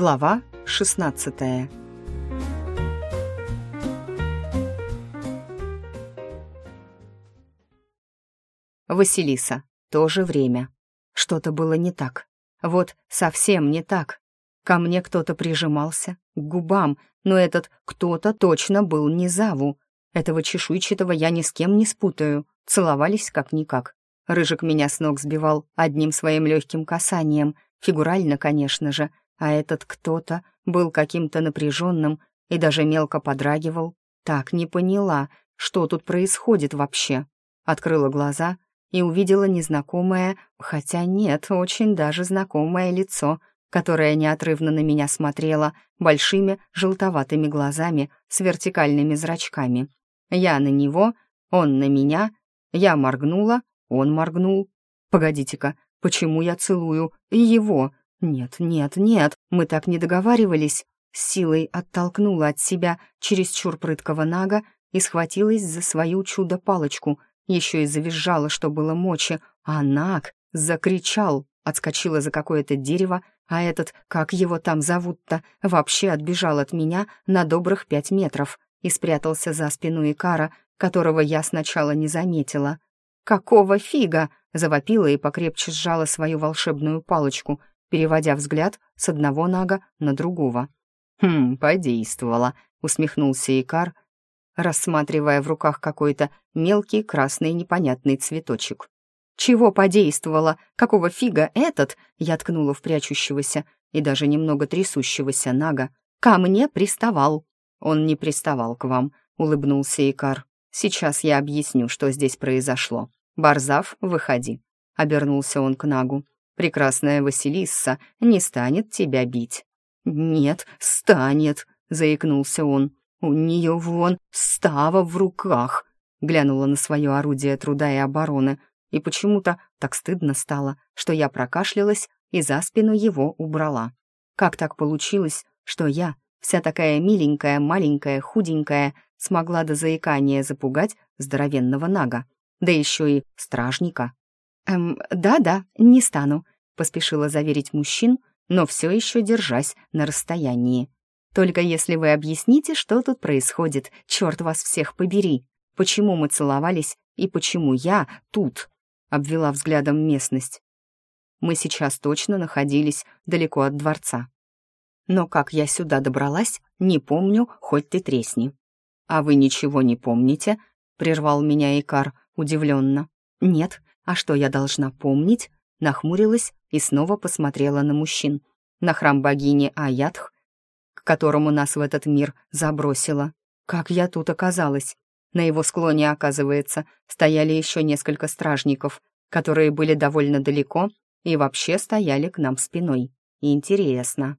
Глава 16 Василиса. То же время. Что-то было не так. Вот совсем не так. Ко мне кто-то прижимался, к губам, но этот кто-то точно был не Заву. Этого чешуйчатого я ни с кем не спутаю. Целовались как-никак. Рыжик меня с ног сбивал одним своим легким касанием, фигурально, конечно же, а этот кто-то был каким-то напряженным и даже мелко подрагивал. Так, не поняла, что тут происходит вообще. Открыла глаза и увидела незнакомое, хотя нет, очень даже знакомое лицо, которое неотрывно на меня смотрело большими желтоватыми глазами с вертикальными зрачками. Я на него, он на меня, я моргнула, он моргнул. Погодите-ка, почему я целую его? Нет, нет, нет, мы так не договаривались. Силой оттолкнула от себя чересчур прыткого нага и схватилась за свою чудо-палочку, еще и завизжала, что было мочи, а наг закричал, отскочила за какое-то дерево, а этот, как его там зовут-то, вообще отбежал от меня на добрых пять метров и спрятался за спину Икара, которого я сначала не заметила. «Какого фига?» — завопила и покрепче сжала свою волшебную палочку, переводя взгляд с одного нага на другого. «Хм, подействовало», — усмехнулся Икар, рассматривая в руках какой-то мелкий красный непонятный цветочек. «Чего подействовало? Какого фига этот?» Я ткнула в прячущегося и даже немного трясущегося Нага. «Ко мне приставал». «Он не приставал к вам», — улыбнулся Икар. «Сейчас я объясню, что здесь произошло. «Барзав, выходи», — обернулся он к Нагу. «Прекрасная Василисса не станет тебя бить». «Нет, станет», — заикнулся он. «У нее вон става в руках», — глянула на свое орудие труда и обороны, и почему-то так стыдно стало, что я прокашлялась и за спину его убрала. Как так получилось, что я, вся такая миленькая, маленькая, худенькая, смогла до заикания запугать здоровенного Нага? да еще и стражника. «Эм, да-да, не стану», — поспешила заверить мужчин, но все еще держась на расстоянии. «Только если вы объясните, что тут происходит, черт вас всех побери, почему мы целовались и почему я тут», — обвела взглядом местность. Мы сейчас точно находились далеко от дворца. Но как я сюда добралась, не помню, хоть ты тресни. «А вы ничего не помните?» — прервал меня Икар, удивленно. «Нет, а что я должна помнить?» Нахмурилась и снова посмотрела на мужчин. На храм богини Аятх, к которому нас в этот мир забросило. Как я тут оказалась? На его склоне, оказывается, стояли еще несколько стражников, которые были довольно далеко и вообще стояли к нам спиной. Интересно.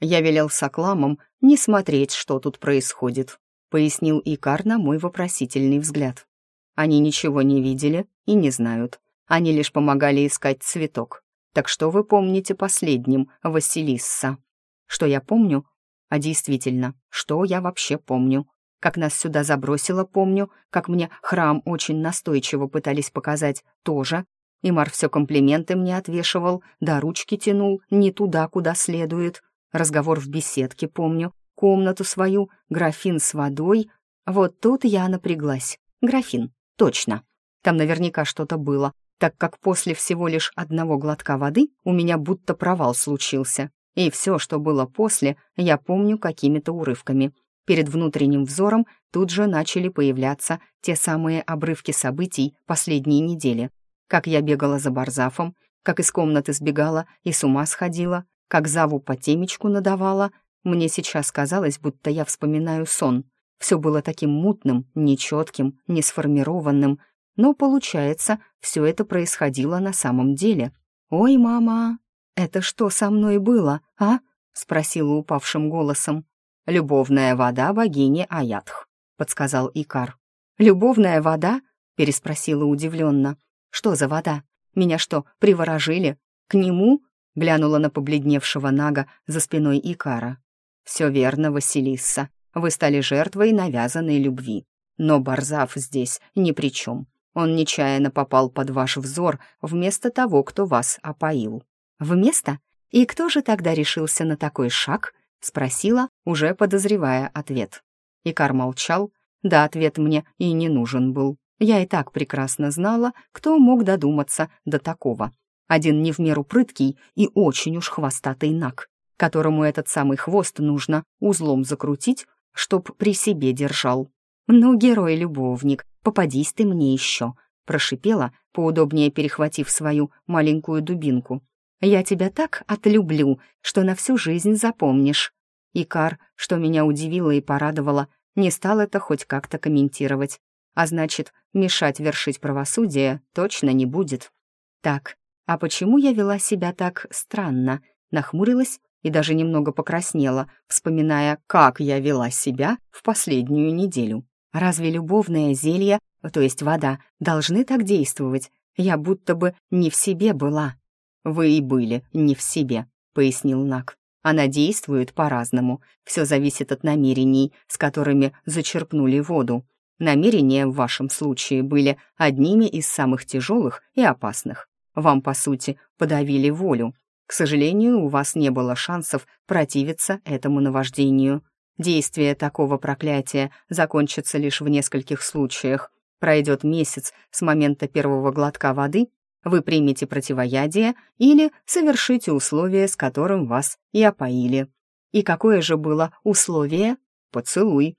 Я велел сокламам не смотреть, что тут происходит, пояснил Икар на мой вопросительный взгляд. Они ничего не видели и не знают. Они лишь помогали искать цветок. Так что вы помните последним, Василисса? Что я помню? А действительно, что я вообще помню? Как нас сюда забросило, помню. Как мне храм очень настойчиво пытались показать, тоже. Имар все комплименты мне отвешивал, да ручки тянул не туда, куда следует. Разговор в беседке помню. Комнату свою, графин с водой. Вот тут я напряглась. Графин. Точно. Там наверняка что-то было, так как после всего лишь одного глотка воды у меня будто провал случился. И все, что было после, я помню какими-то урывками. Перед внутренним взором тут же начали появляться те самые обрывки событий последней недели. Как я бегала за Барзафом, как из комнаты сбегала и с ума сходила, как Заву по темечку надавала. Мне сейчас казалось, будто я вспоминаю сон. Все было таким мутным, нечетким, несформированным, но, получается, все это происходило на самом деле. «Ой, мама, это что со мной было, а?» — спросила упавшим голосом. «Любовная вода богини Аятх», — подсказал Икар. «Любовная вода?» — переспросила удивленно. «Что за вода? Меня что, приворожили? К нему?» — глянула на побледневшего Нага за спиной Икара. «Все верно, Василисса», вы стали жертвой навязанной любви. Но Барзав здесь ни при чем. Он нечаянно попал под ваш взор вместо того, кто вас опоил. Вместо? «И кто же тогда решился на такой шаг?» — спросила, уже подозревая ответ. Икар молчал, да ответ мне и не нужен был. Я и так прекрасно знала, кто мог додуматься до такого. Один не в меру прыткий и очень уж хвостатый наг, которому этот самый хвост нужно узлом закрутить, чтоб при себе держал. «Ну, герой-любовник, попадись ты мне еще», — прошипела, поудобнее перехватив свою маленькую дубинку. «Я тебя так отлюблю, что на всю жизнь запомнишь». Икар, что меня удивило и порадовало, не стал это хоть как-то комментировать. А значит, мешать вершить правосудие точно не будет. Так, а почему я вела себя так странно? Нахмурилась и даже немного покраснела, вспоминая, как я вела себя в последнюю неделю. Разве любовное зелье, то есть вода, должны так действовать? Я будто бы не в себе была. «Вы и были не в себе», — пояснил Нак. «Она действует по-разному. Все зависит от намерений, с которыми зачерпнули воду. Намерения в вашем случае были одними из самых тяжелых и опасных. Вам, по сути, подавили волю. К сожалению, у вас не было шансов противиться этому наваждению. Действие такого проклятия закончится лишь в нескольких случаях. Пройдет месяц с момента первого глотка воды, вы примете противоядие или совершите условие, с которым вас и опоили. И какое же было условие? Поцелуй.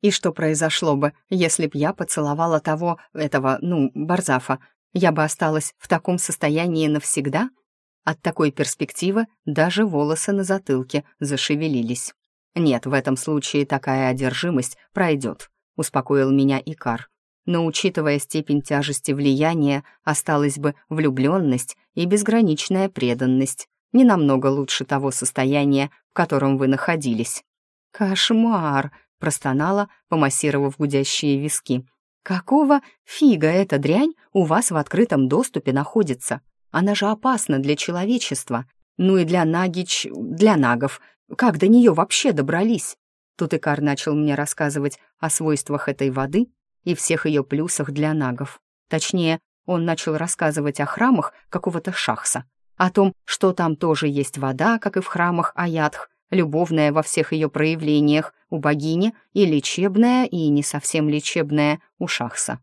И что произошло бы, если б я поцеловала того, этого, ну, Барзафа? Я бы осталась в таком состоянии навсегда? От такой перспективы даже волосы на затылке зашевелились. «Нет, в этом случае такая одержимость пройдет», — успокоил меня Икар. «Но учитывая степень тяжести влияния, осталась бы влюбленность и безграничная преданность, не намного лучше того состояния, в котором вы находились». «Кошмар!» — простонала, помассировав гудящие виски. «Какого фига эта дрянь у вас в открытом доступе находится? Она же опасна для человечества. Ну и для нагич... для нагов. Как до нее вообще добрались? Тут Икар начал мне рассказывать о свойствах этой воды и всех ее плюсах для нагов. Точнее, он начал рассказывать о храмах какого-то шахса, о том, что там тоже есть вода, как и в храмах Аятх, любовная во всех ее проявлениях у богини и лечебная, и не совсем лечебная у шахса.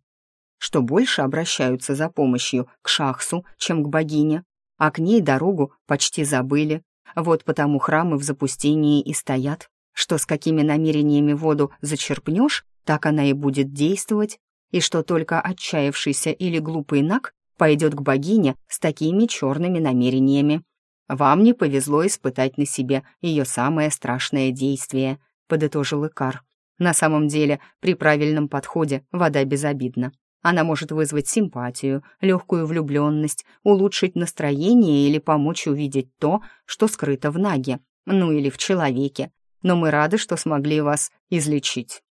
Что больше обращаются за помощью к шахсу, чем к богине, а к ней дорогу почти забыли, вот потому храмы в запустении и стоят, что с какими намерениями воду зачерпнешь, так она и будет действовать, и что только отчаявшийся или глупый наг пойдет к богине с такими черными намерениями. Вам не повезло испытать на себе ее самое страшное действие, подытожил Икар. На самом деле, при правильном подходе вода безобидна. Она может вызвать симпатию, легкую влюбленность, улучшить настроение или помочь увидеть то, что скрыто в наге, ну или в человеке. Но мы рады, что смогли вас излечить.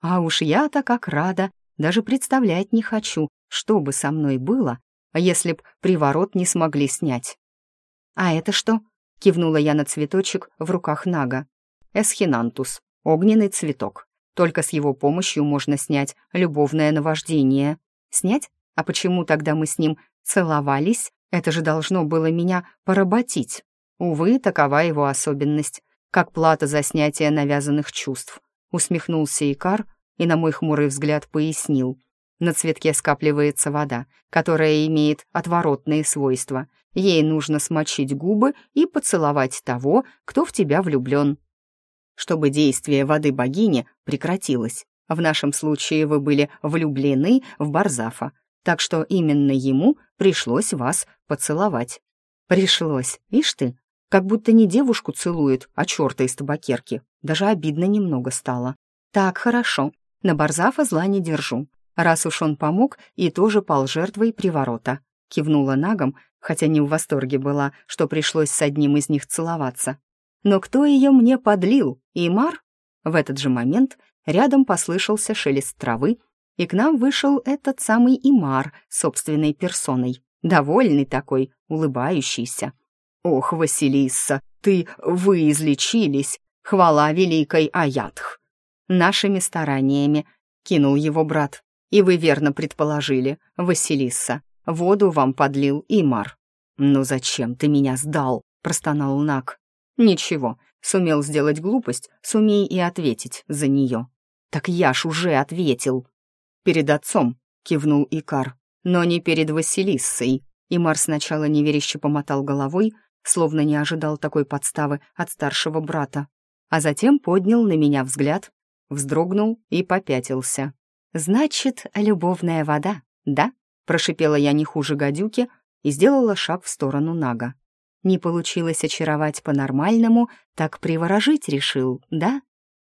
А уж я-то как рада, даже представлять не хочу, что бы со мной было, если б приворот не смогли снять. «А это что?» — кивнула я на цветочек в руках Нага. «Эсхинантус, огненный цветок. Только с его помощью можно снять любовное наваждение. Снять? А почему тогда мы с ним целовались? Это же должно было меня поработить. Увы, такова его особенность, как плата за снятие навязанных чувств. Усмехнулся Икар и на мой хмурый взгляд пояснил. На цветке скапливается вода, которая имеет отворотные свойства. Ей нужно смочить губы и поцеловать того, кто в тебя влюблен чтобы действие воды богини прекратилось. В нашем случае вы были влюблены в Барзафа, так что именно ему пришлось вас поцеловать. Пришлось, ишь ты, как будто не девушку целует, а черта из табакерки. Даже обидно немного стало. Так, хорошо, на Барзафа зла не держу. Раз уж он помог и тоже пал жертвой приворота. Кивнула нагом, хотя не в восторге была, что пришлось с одним из них целоваться. Но кто ее мне подлил? Имар? В этот же момент рядом послышался шелест травы, и к нам вышел этот самый Имар собственной персоной, довольный такой, улыбающийся. «Ох, Василиса, ты, вы излечились! Хвала великой Аятх!» «Нашими стараниями», — кинул его брат. «И вы верно предположили, Василиса, воду вам подлил Имар». «Ну зачем ты меня сдал?» простонал Нак. «Ничего, сумел сделать глупость, сумей и ответить за нее». «Так я ж уже ответил». «Перед отцом», — кивнул Икар, «но не перед Василиссой». Имар сначала неверяще помотал головой, словно не ожидал такой подставы от старшего брата, а затем поднял на меня взгляд, вздрогнул и попятился. «Значит, любовная вода, да?» — прошипела я не хуже гадюки и сделала шаг в сторону Нага. Не получилось очаровать по-нормальному, так приворожить решил, да?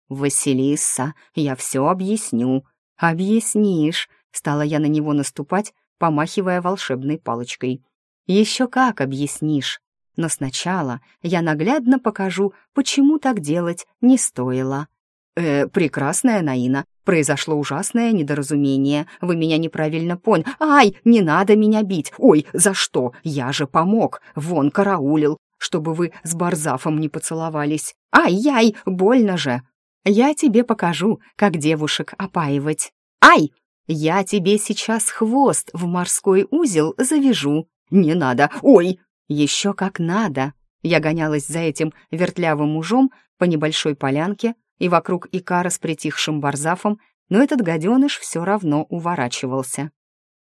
«Василиса, я все объясню». «Объяснишь», — стала я на него наступать, помахивая волшебной палочкой. «Еще как объяснишь. Но сначала я наглядно покажу, почему так делать не стоило». «Э, прекрасная Наина, произошло ужасное недоразумение. Вы меня неправильно поняли. Ай, не надо меня бить. Ой, за что? Я же помог. Вон караулил, чтобы вы с Барзафом не поцеловались. Ай-яй, больно же. Я тебе покажу, как девушек опаивать. Ай! Я тебе сейчас хвост в морской узел завяжу. Не надо. Ой, еще как надо. Я гонялась за этим вертлявым мужом по небольшой полянке, и вокруг Икара с притихшим Барзафом, но этот гаденыш все равно уворачивался.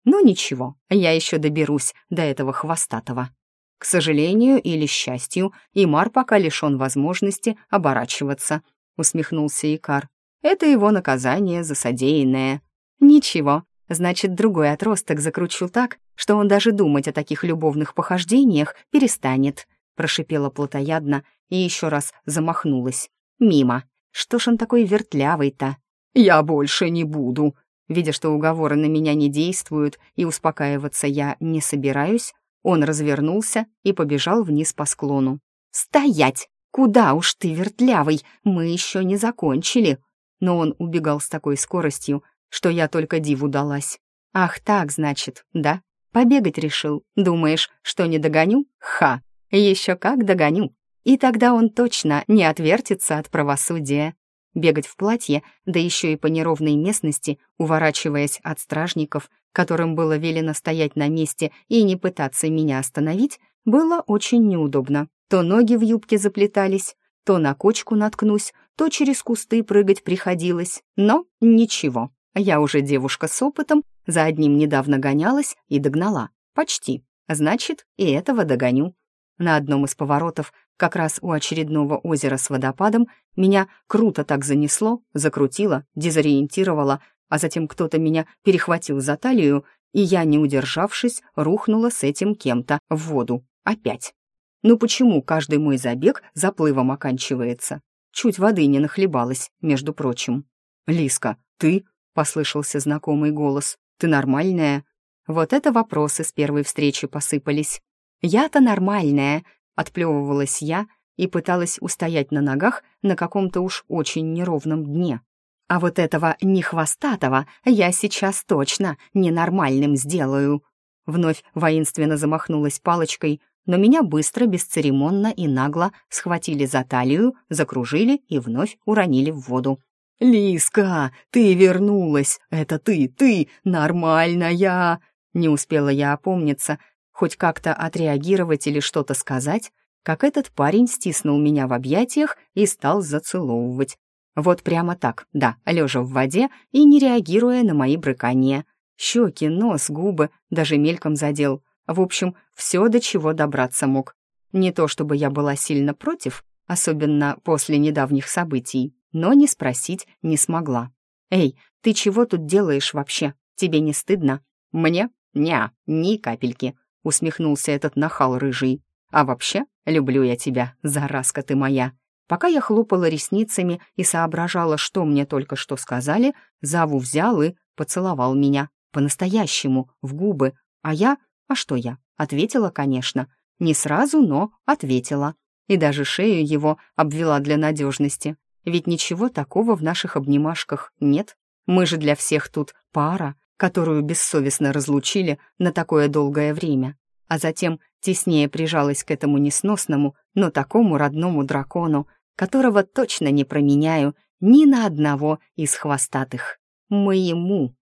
Ну ничего, я еще доберусь до этого хвостатого. К сожалению или счастью, Имар пока лишен возможности оборачиваться, усмехнулся Икар. Это его наказание за содеянное. Ничего, значит, другой отросток закручу так, что он даже думать о таких любовных похождениях перестанет, прошипела плотоядно и еще раз замахнулась. Мимо. Что ж он такой вертлявый-то? «Я больше не буду!» Видя, что уговоры на меня не действуют и успокаиваться я не собираюсь, он развернулся и побежал вниз по склону. «Стоять! Куда уж ты, вертлявый? Мы еще не закончили!» Но он убегал с такой скоростью, что я только диву далась. «Ах так, значит, да? Побегать решил. Думаешь, что не догоню? Ха! Еще как догоню!» И тогда он точно не отвертится от правосудия. Бегать в платье, да еще и по неровной местности, уворачиваясь от стражников, которым было велено стоять на месте и не пытаться меня остановить, было очень неудобно. То ноги в юбке заплетались, то на кочку наткнусь, то через кусты прыгать приходилось. Но ничего, я уже девушка с опытом, за одним недавно гонялась и догнала. Почти. Значит, и этого догоню. На одном из поворотов как раз у очередного озера с водопадом меня круто так занесло, закрутило, дезориентировало, а затем кто-то меня перехватил за талию, и я, не удержавшись, рухнула с этим кем-то в воду. Опять. Ну почему каждый мой забег заплывом оканчивается? Чуть воды не нахлебалась, между прочим. «Лиска, ты?» — послышался знакомый голос. «Ты нормальная?» Вот это вопросы с первой встречи посыпались. «Я-то нормальная», Отплевывалась я и пыталась устоять на ногах на каком-то уж очень неровном дне. А вот этого нехвостатого я сейчас точно ненормальным сделаю. Вновь воинственно замахнулась палочкой, но меня быстро, бесцеремонно и нагло схватили за талию, закружили и вновь уронили в воду. «Лиска, ты вернулась! Это ты, ты, нормальная!» Не успела я опомниться, хоть как-то отреагировать или что-то сказать, как этот парень стиснул меня в объятиях и стал зацеловывать. Вот прямо так, да, лежа в воде и не реагируя на мои брыкания. Щеки, нос, губы даже мельком задел. В общем, все, до чего добраться мог. Не то чтобы я была сильно против, особенно после недавних событий, но не спросить не смогла. «Эй, ты чего тут делаешь вообще? Тебе не стыдно?» «Мне? Ня, ни капельки усмехнулся этот нахал рыжий. «А вообще, люблю я тебя, заразка ты моя». Пока я хлопала ресницами и соображала, что мне только что сказали, Заву взял и поцеловал меня. По-настоящему, в губы. А я... А что я? Ответила, конечно. Не сразу, но ответила. И даже шею его обвела для надежности. Ведь ничего такого в наших обнимашках нет. Мы же для всех тут пара, которую бессовестно разлучили на такое долгое время, а затем теснее прижалась к этому несносному, но такому родному дракону, которого точно не променяю ни на одного из хвостатых. Моему